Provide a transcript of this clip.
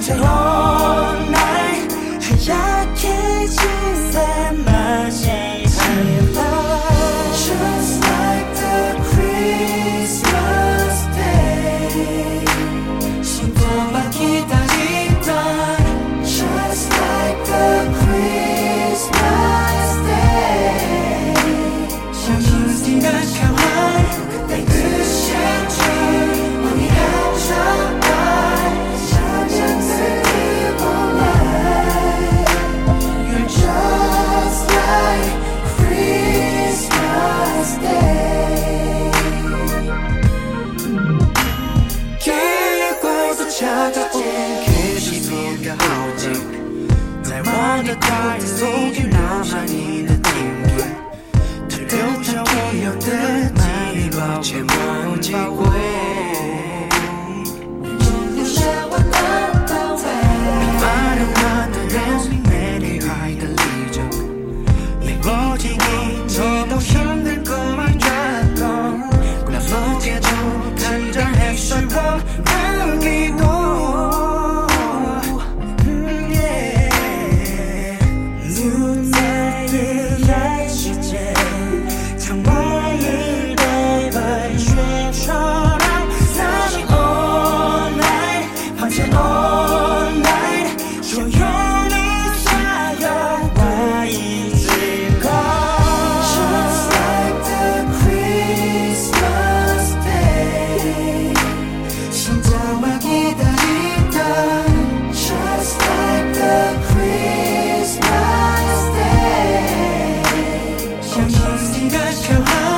向后下的屋檐，是变的好近，在我的大院送去拿下你的庭院，只留下我要的记忆，抱歉，忘记回。的巧